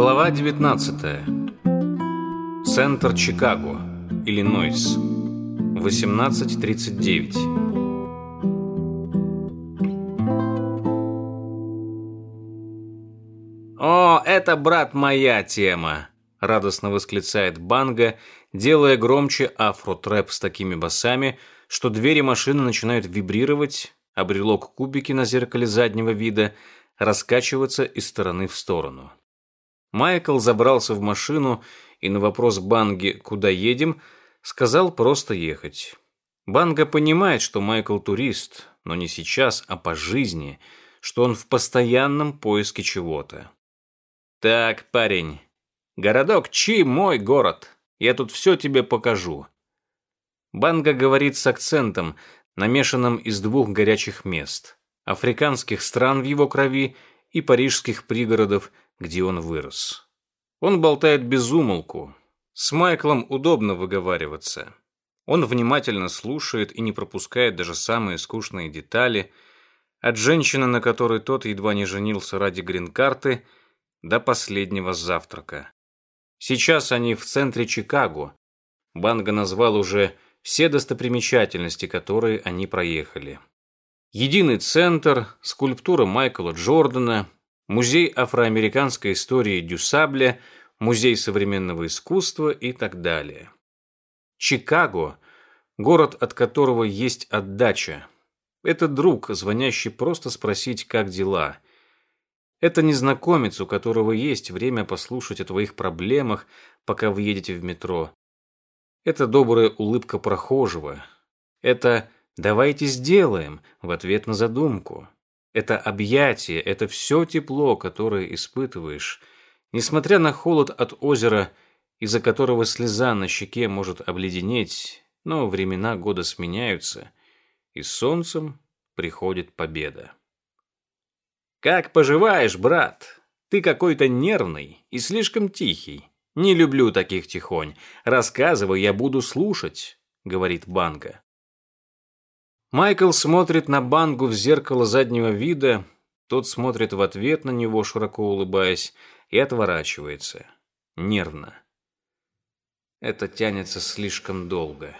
Глава 19. Центр Чикаго, Иллинойс. 18.39. «О, это, брат, моя тема!» — радостно восклицает Банга, делая громче афро-трэп с такими басами, что двери машины начинают вибрировать, а брелок-кубики на зеркале заднего вида раскачиваться из стороны в сторону. Майкл забрался в машину и на вопрос Банги «Куда едем?» сказал просто ехать. Банга понимает, что Майкл турист, но не сейчас, а по жизни, что он в постоянном поиске чего-то. «Так, парень, городок Чи – мой город. Я тут все тебе покажу». Банга говорит с акцентом, намешанным из двух горячих мест – африканских стран в его крови и парижских пригородов, где он вырос. Он болтает без умолку. С Майклом удобно выговариваться. Он внимательно слушает и не пропускает даже самые скучные детали, от женщины, на которой тот едва не женился ради грин-карты, до последнего завтрака. Сейчас они в центре Чикаго. Банга назвал уже все достопримечательности, которые они проехали. Единый центр, скульптура Майкла Джордана, музей афроамериканской истории Дюсабля, музей современного искусства и так далее. Чикаго – город, от которого есть отдача. Это друг, звонящий просто спросить, как дела. Это незнакомец, у которого есть время послушать о твоих проблемах, пока вы едете в метро. Это добрая улыбка прохожего. Это «давайте сделаем» в ответ на задумку. Это объятие, это все тепло, которое испытываешь, несмотря на холод от озера, из-за которого слеза на щеке может обледенеть, но времена года сменяются, и солнцем приходит победа. «Как поживаешь, брат? Ты какой-то нервный и слишком тихий. «Не люблю таких тихонь. Рассказывай, я буду слушать», — говорит Банга. Майкл смотрит на Бангу в зеркало заднего вида, тот смотрит в ответ на него, широко улыбаясь, и отворачивается. Нервно. Это тянется слишком долго.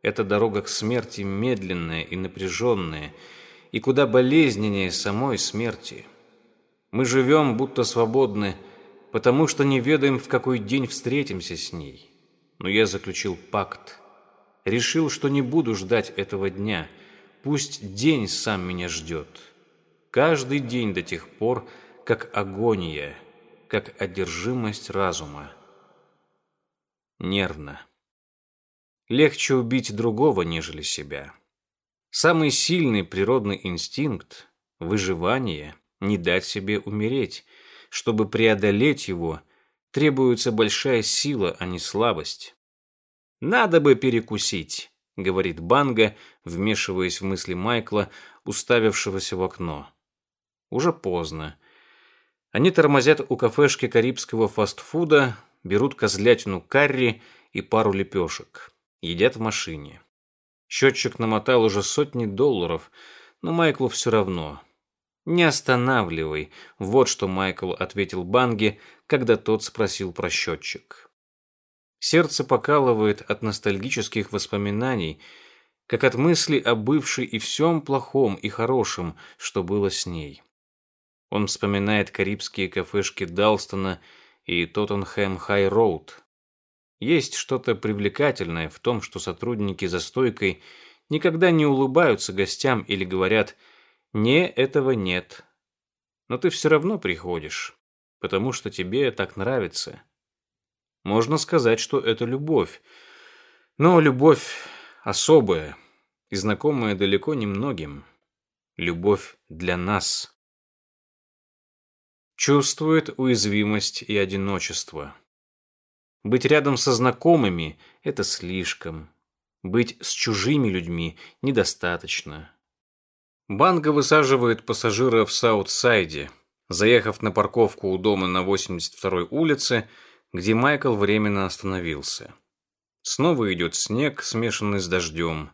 Эта дорога к смерти медленная и напряженная, и куда болезненнее самой смерти. Мы живем, будто свободны, потому что не ведаем, в какой день встретимся с ней. Но я заключил пакт. Решил, что не буду ждать этого дня. Пусть день сам меня ждет. Каждый день до тех пор, как агония, как одержимость разума. Нервно. Легче убить другого, нежели себя. Самый сильный природный инстинкт – выживание, не дать себе умереть – чтобы преодолеть его, требуется большая сила, а не слабость. «Надо бы перекусить», — говорит Банга, вмешиваясь в мысли Майкла, уставившегося в окно. Уже поздно. Они тормозят у кафешки карибского фастфуда, берут козлятину карри и пару лепешек. Едят в машине. Счетчик намотал уже сотни долларов, но Майклу все равно. «Не останавливай», — вот что Майкл ответил Банге, когда тот спросил про счетчик. Сердце покалывает от ностальгических воспоминаний, как от мысли о бывшей и всем плохом и хорошем, что было с ней. Он вспоминает карибские кафешки Далстона и Тоттенхэм Хай-Роуд. Есть что-то привлекательное в том, что сотрудники за стойкой никогда не улыбаются гостям или говорят. Не, этого нет. Но ты все равно приходишь, потому что тебе так нравится. Можно сказать, что это любовь. Но любовь особая и знакомая далеко не многим. Любовь для нас. Чувствует уязвимость и одиночество. Быть рядом со знакомыми – это слишком. Быть с чужими людьми недостаточно. Банга высаживает пассажира в Саутсайде, заехав на парковку у дома на 82-й улице, где Майкл временно остановился. Снова идет снег, смешанный с дождем.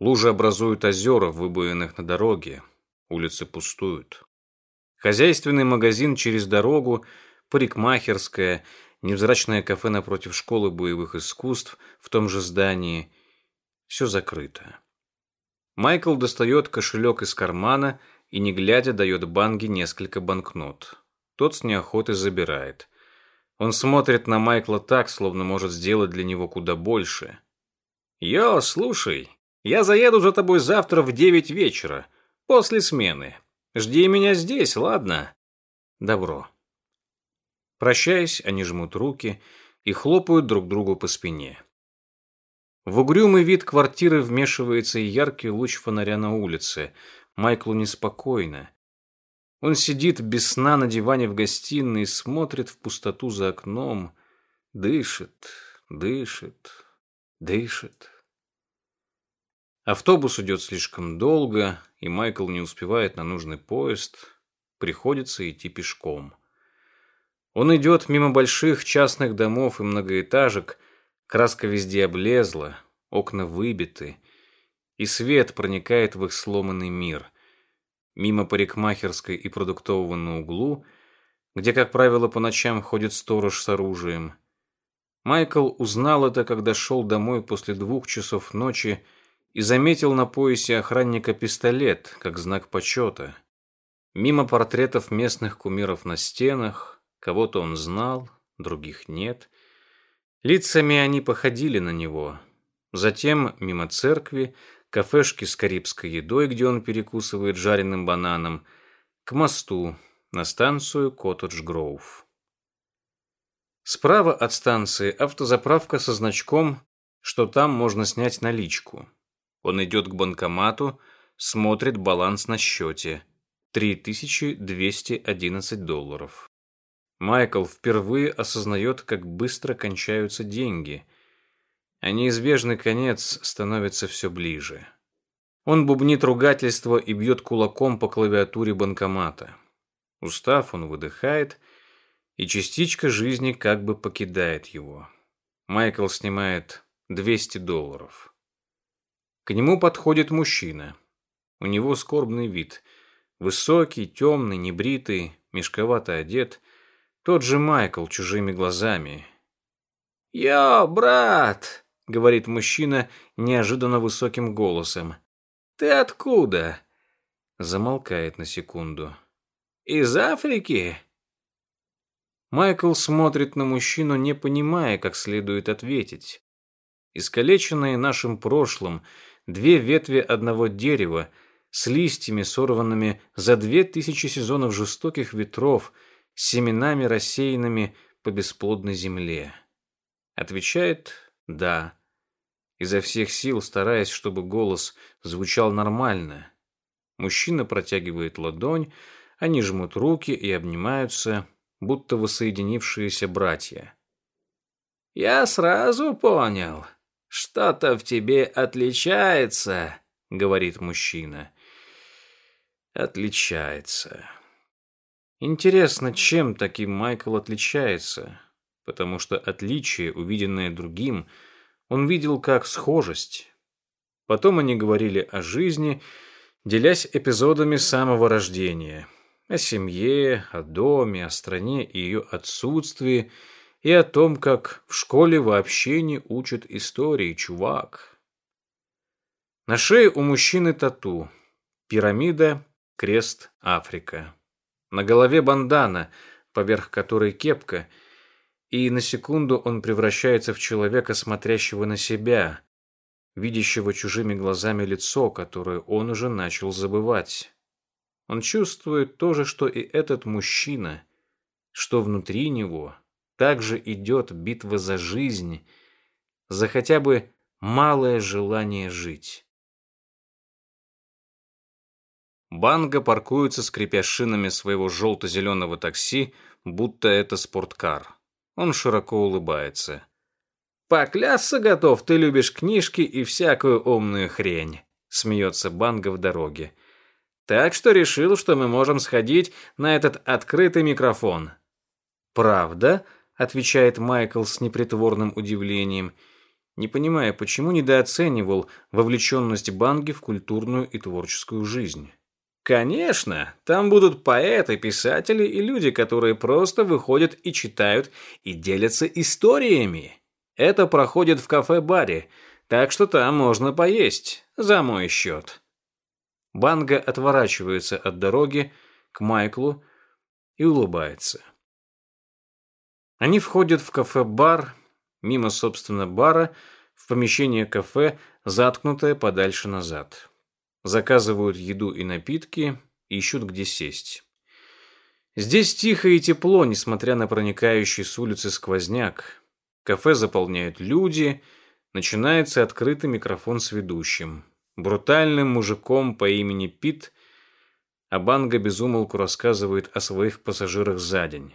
Лужи образуют озера, выбоенных на дороге. Улицы пустуют. Хозяйственный магазин через дорогу парикмахерская, невзрачное кафе напротив школы боевых искусств в том же здании. Все закрыто. Майкл достает кошелек из кармана и, не глядя, дает Банге несколько банкнот. Тот с неохотой забирает. Он смотрит на Майкла так, словно может сделать для него куда больше. «Йо, слушай, я заеду за тобой завтра в девять вечера, после смены. Жди меня здесь, ладно?» «Добро». Прощаясь, они жмут руки и хлопают друг другу по спине. В угрюмый вид квартиры вмешивается яркий луч фонаря на улице. Майклу неспокойно. Он сидит без сна на диване в гостиной и смотрит в пустоту за окном. Дышит, дышит, дышит. Автобус идет слишком долго, и Майкл не успевает на нужный поезд. Приходится идти пешком. Он идет мимо больших частных домов и многоэтажек, краска везде облезла, окна выбиты, и свет проникает в их сломанный мир. Мимо парикмахерской и продуктового на углу, где, как правило, по ночам ходит сторож с оружием. Майкл узнал это, когда шел домой после двух часов ночи и заметил на поясе охранника пистолет, как знак почета. Мимо портретов местных кумиров на стенах, Кого-то он знал, других нет. Лицами они походили на него. Затем мимо церкви, кафешки с карибской едой, где он перекусывает жареным бананом, к мосту, на станцию Коттедж-Гроув. Справа от станции автозаправка со значком, что там можно снять наличку. Он идет к банкомату, смотрит баланс на счете. 3211 долларов. Майкл впервые осознает, как быстро кончаются деньги, а неизбежный конец становится все ближе. Он бубнит ругательство и бьет кулаком по клавиатуре банкомата. Устав, он выдыхает, и частичка жизни как бы покидает его. Майкл снимает 200 долларов. К нему подходит мужчина. У него скорбный вид. Высокий, темный, небритый, мешковато одет – тот же Майкл чужими глазами. «Йо, брат!» — говорит мужчина неожиданно высоким голосом. «Ты откуда?» Замолкает на секунду. «Из Африки?» Майкл смотрит на мужчину, не понимая, как следует ответить. Искалеченные нашим прошлым, две ветви одного дерева с листьями, сорванными за две тысячи сезонов жестоких ветров — семенами, рассеянными по бесплодной земле? Отвечает «да», изо всех сил стараясь, чтобы голос звучал нормально. Мужчина протягивает ладонь, они жмут руки и обнимаются, будто воссоединившиеся братья. «Я сразу понял, что-то в тебе отличается», — говорит мужчина. «Отличается». Интересно, чем таким Майкл отличается? Потому что отличие, увиденное другим, он видел как схожесть. Потом они говорили о жизни, делясь эпизодами самого рождения. О семье, о доме, о стране и ее отсутствии, и о том, как в школе вообще не учат истории, чувак. На шее у мужчины тату. Пирамида, крест, Африка. На голове бандана, поверх которой кепка, и на секунду он превращается в человека, смотрящего на себя, видящего чужими глазами лицо, которое он уже начал забывать. Он чувствует то же, что и этот мужчина, что внутри него также идет битва за жизнь, за хотя бы малое желание жить. Банга паркуется, скрипя шинами своего желто-зеленого такси, будто это спорткар. Он широко улыбается. «Поклясться готов, ты любишь книжки и всякую умную хрень», — смеется Банга в дороге. «Так что решил, что мы можем сходить на этот открытый микрофон». «Правда?» — отвечает Майкл с непритворным удивлением, не понимая, почему недооценивал вовлеченность Банги в культурную и творческую жизнь. Конечно, там будут поэты, писатели и люди, которые просто выходят и читают и делятся историями. Это проходит в кафе-баре, так что там можно поесть за мой счет. Банга отворачивается от дороги к Майклу и улыбается. Они входят в кафе-бар, мимо, собственно, бара, в помещение кафе, заткнутое подальше назад. Заказывают еду и напитки, ищут где сесть. Здесь тихо и тепло, несмотря на проникающий с улицы сквозняк. Кафе заполняют люди, начинается открытый микрофон с ведущим. Брутальным мужиком по имени Пит, а Банга безумолку рассказывает о своих пассажирах за день.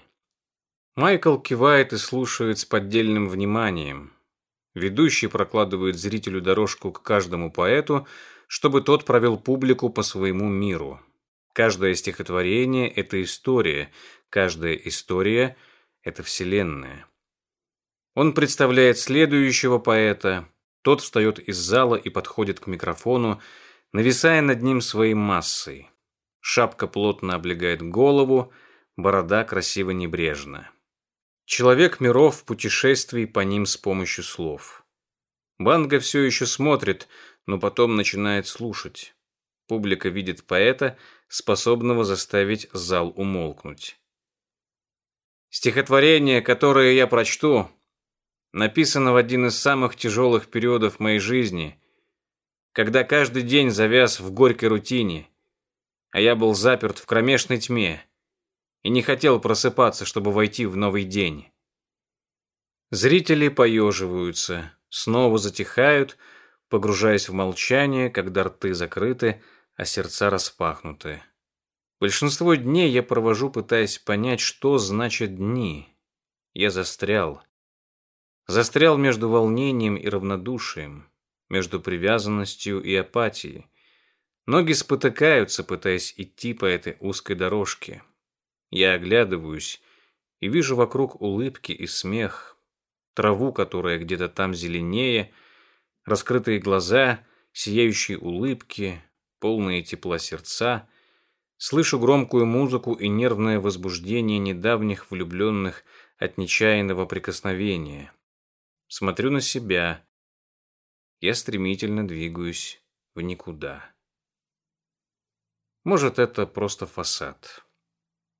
Майкл кивает и слушает с поддельным вниманием. Ведущий прокладывает зрителю дорожку к каждому поэту, чтобы тот провел публику по своему миру. Каждое стихотворение – это история, каждая история – это вселенная. Он представляет следующего поэта, тот встает из зала и подходит к микрофону, нависая над ним своей массой. Шапка плотно облегает голову, борода красиво небрежна. Человек миров путешествий по ним с помощью слов. Банга все еще смотрит, но потом начинает слушать. Публика видит поэта, способного заставить зал умолкнуть. Стихотворение, которое я прочту, написано в один из самых тяжелых периодов моей жизни, когда каждый день завяз в горькой рутине, а я был заперт в кромешной тьме и не хотел просыпаться, чтобы войти в новый день. Зрители поеживаются, снова затихают, погружаясь в молчание, когда рты закрыты, а сердца распахнуты. Большинство дней я провожу, пытаясь понять, что значит дни. Я застрял. Застрял между волнением и равнодушием, между привязанностью и апатией. Ноги спотыкаются, пытаясь идти по этой узкой дорожке. Я оглядываюсь и вижу вокруг улыбки и смех, траву, которая где-то там зеленее, раскрытые глаза, сияющие улыбки, полные тепла сердца. Слышу громкую музыку и нервное возбуждение недавних влюбленных от нечаянного прикосновения. Смотрю на себя. Я стремительно двигаюсь в никуда. Может, это просто фасад.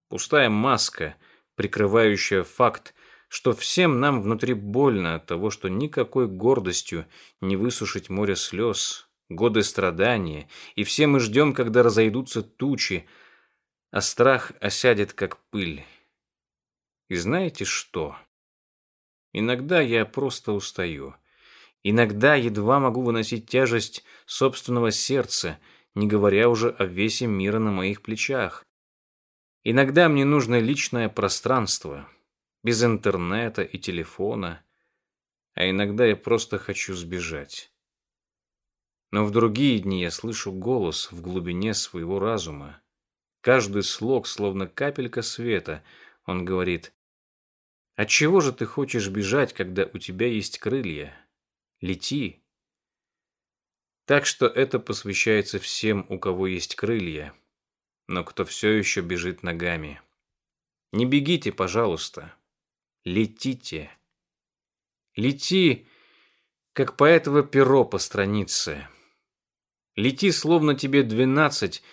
Пустая маска, прикрывающая факт, что всем нам внутри больно от того, что никакой гордостью не высушить море слез, годы страдания, и все мы ждем, когда разойдутся тучи, а страх осядет, как пыль. И знаете что? Иногда я просто устаю. Иногда едва могу выносить тяжесть собственного сердца, не говоря уже о весе мира на моих плечах. Иногда мне нужно личное пространство, без интернета и телефона, а иногда я просто хочу сбежать. Но в другие дни я слышу голос в глубине своего разума. Каждый слог, словно капелька света, он говорит, «От чего же ты хочешь бежать, когда у тебя есть крылья? Лети!» Так что это посвящается всем, у кого есть крылья но кто все еще бежит ногами. Не бегите, пожалуйста. Летите. Лети, как поэтово перо по странице. Лети, словно тебе двенадцать,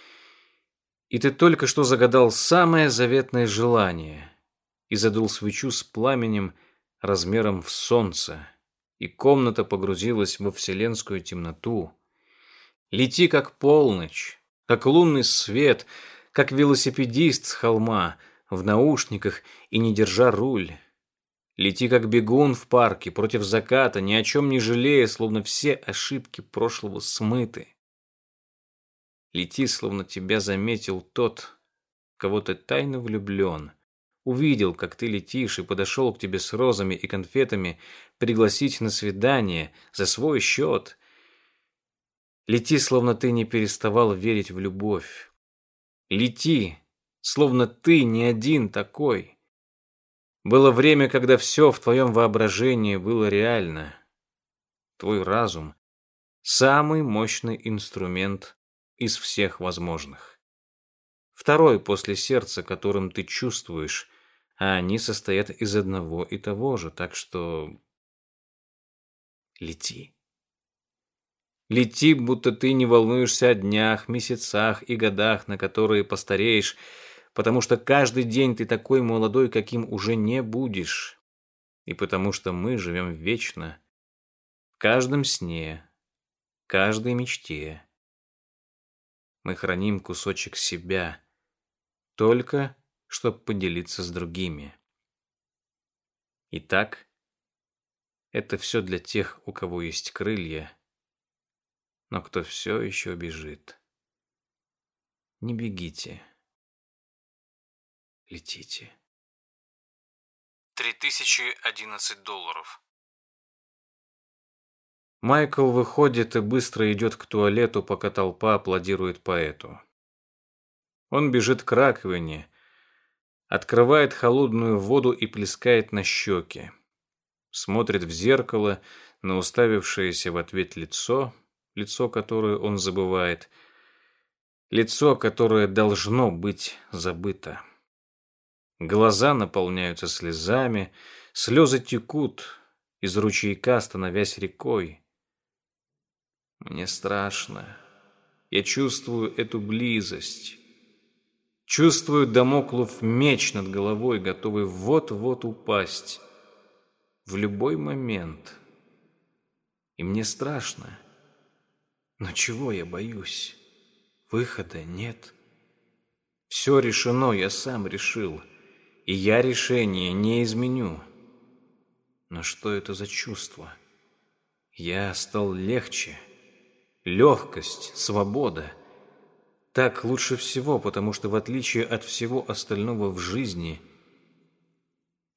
и ты только что загадал самое заветное желание и задул свечу с пламенем размером в солнце, и комната погрузилась во вселенскую темноту. Лети, как полночь, как лунный свет, как велосипедист с холма, в наушниках и не держа руль. Лети как бегун в парке против заката, ни о чем не жалея, словно все ошибки прошлого смыты. Лети, словно тебя заметил тот, кого ты тайно влюблен. Увидел, как ты летишь, и подошел к тебе с розами и конфетами пригласить на свидание за свой счет. Лети, словно ты не переставал верить в любовь. Лети, словно ты не один такой. Было время, когда все в твоем воображении было реально. Твой разум — самый мощный инструмент из всех возможных. Второй после сердца, которым ты чувствуешь, а они состоят из одного и того же, так что лети. Лети, будто ты не волнуешься о днях, месяцах и годах, на которые постареешь, потому что каждый день ты такой молодой, каким уже не будешь. И потому что мы живем вечно, в каждом сне, каждой мечте. Мы храним кусочек себя, только чтобы поделиться с другими. Итак, это все для тех, у кого есть крылья, но кто все еще бежит. Не бегите. Летите. 3011 долларов. Майкл выходит и быстро идет к туалету, пока толпа аплодирует поэту. Он бежит к раковине, открывает холодную воду и плескает на щеки. Смотрит в зеркало на уставившееся в ответ лицо, лицо, которое он забывает, лицо, которое должно быть забыто. Глаза наполняются слезами, слезы текут из ручейка, становясь рекой. Мне страшно. Я чувствую эту близость. Чувствую домоклов меч над головой, готовый вот-вот упасть. В любой момент. И мне страшно. Но чего я боюсь? Выхода нет. Все решено, я сам решил и я решение не изменю. Но что это за чувство? Я стал легче. Легкость, свобода. Так лучше всего, потому что в отличие от всего остального в жизни,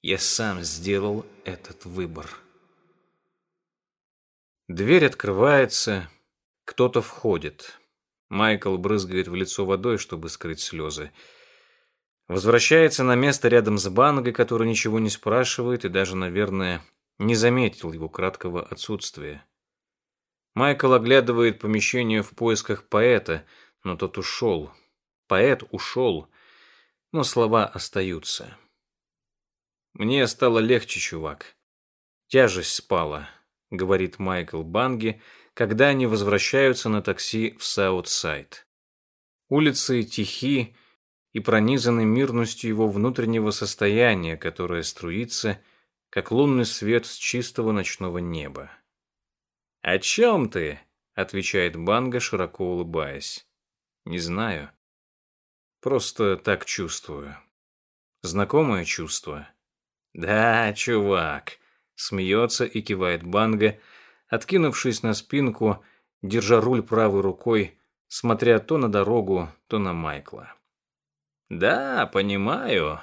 я сам сделал этот выбор. Дверь открывается, кто-то входит. Майкл брызгает в лицо водой, чтобы скрыть слезы. Возвращается на место рядом с Бангой, который ничего не спрашивает и даже, наверное, не заметил его краткого отсутствия. Майкл оглядывает помещение в поисках поэта, но тот ушел. Поэт ушел, но слова остаются. «Мне стало легче, чувак. Тяжесть спала», — говорит Майкл Банги, когда они возвращаются на такси в Саутсайд. Улицы тихи, и пронизаны мирностью его внутреннего состояния, которое струится, как лунный свет с чистого ночного неба. «О чем ты?» — отвечает Банга, широко улыбаясь. «Не знаю. Просто так чувствую. Знакомое чувство?» «Да, чувак», — смеется и кивает Банга, откинувшись на спинку, держа руль правой рукой, смотря то на дорогу, то на Майкла. Да, понимаю.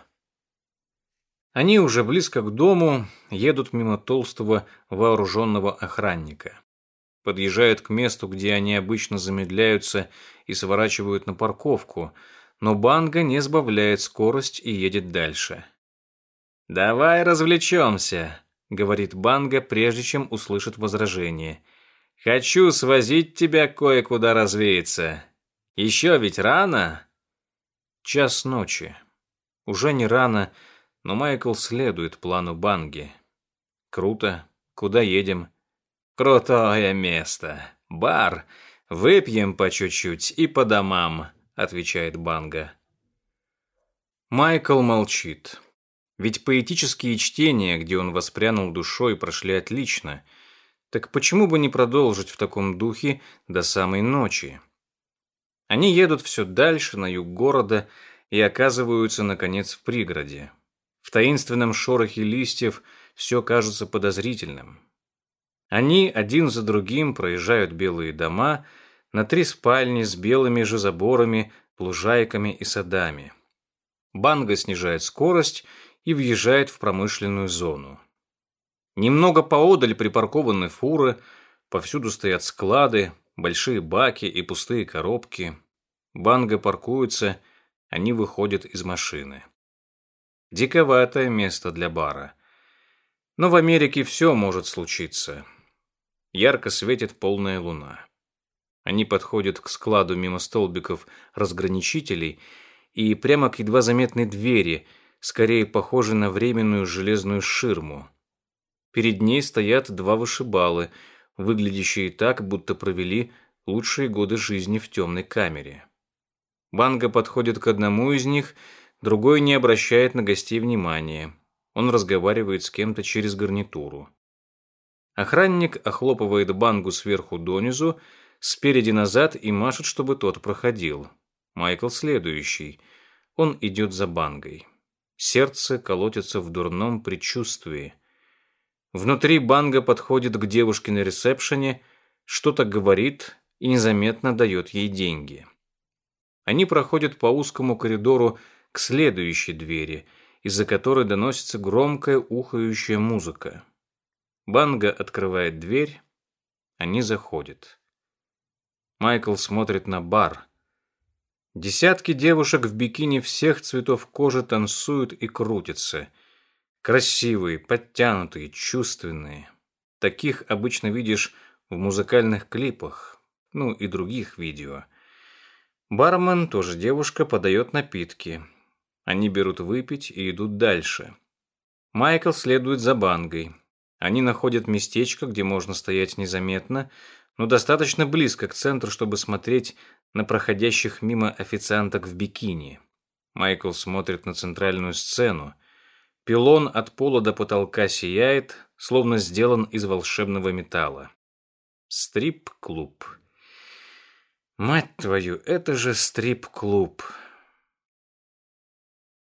Они уже близко к дому, едут мимо толстого вооруженного охранника. Подъезжают к месту, где они обычно замедляются и сворачивают на парковку, но Банга не сбавляет скорость и едет дальше. «Давай развлечемся», — говорит Банга, прежде чем услышит возражение. «Хочу свозить тебя кое-куда развеяться. Еще ведь рано?» Час ночи. Уже не рано, но Майкл следует плану Банги. Круто. Куда едем? Крутое место. Бар. Выпьем по чуть-чуть и по домам, отвечает Банга. Майкл молчит. Ведь поэтические чтения, где он воспрянул душой, прошли отлично. Так почему бы не продолжить в таком духе до самой ночи? Они едут все дальше, на юг города, и оказываются, наконец, в пригороде. В таинственном шорохе листьев все кажется подозрительным. Они один за другим проезжают белые дома на три спальни с белыми же заборами, лужайками и садами. Банга снижает скорость и въезжает в промышленную зону. Немного поодаль припаркованы фуры, повсюду стоят склады, большие баки и пустые коробки. Банга паркуется, они выходят из машины. Диковатое место для бара. Но в Америке все может случиться. Ярко светит полная луна. Они подходят к складу мимо столбиков разграничителей и прямо к едва заметной двери, скорее похожей на временную железную ширму. Перед ней стоят два вышибалы, выглядящие так, будто провели лучшие годы жизни в темной камере. Банга подходит к одному из них, другой не обращает на гостей внимания. Он разговаривает с кем-то через гарнитуру. Охранник охлопывает Бангу сверху донизу, спереди назад и машет, чтобы тот проходил. Майкл следующий. Он идет за Бангой. Сердце колотится в дурном предчувствии. Внутри Банга подходит к девушке на ресепшене, что-то говорит и незаметно дает ей деньги. Они проходят по узкому коридору к следующей двери, из-за которой доносится громкая ухающая музыка. Банга открывает дверь, они заходят. Майкл смотрит на бар. Десятки девушек в бикини всех цветов кожи танцуют и крутятся. Красивые, подтянутые, чувственные. Таких обычно видишь в музыкальных клипах, ну и других видео. Бармен, тоже девушка, подает напитки. Они берут выпить и идут дальше. Майкл следует за бангой. Они находят местечко, где можно стоять незаметно, но достаточно близко к центру, чтобы смотреть на проходящих мимо официанток в бикини. Майкл смотрит на центральную сцену. Пилон от пола до потолка сияет, словно сделан из волшебного металла. Стрип-клуб. Мать твою, это же стрип-клуб.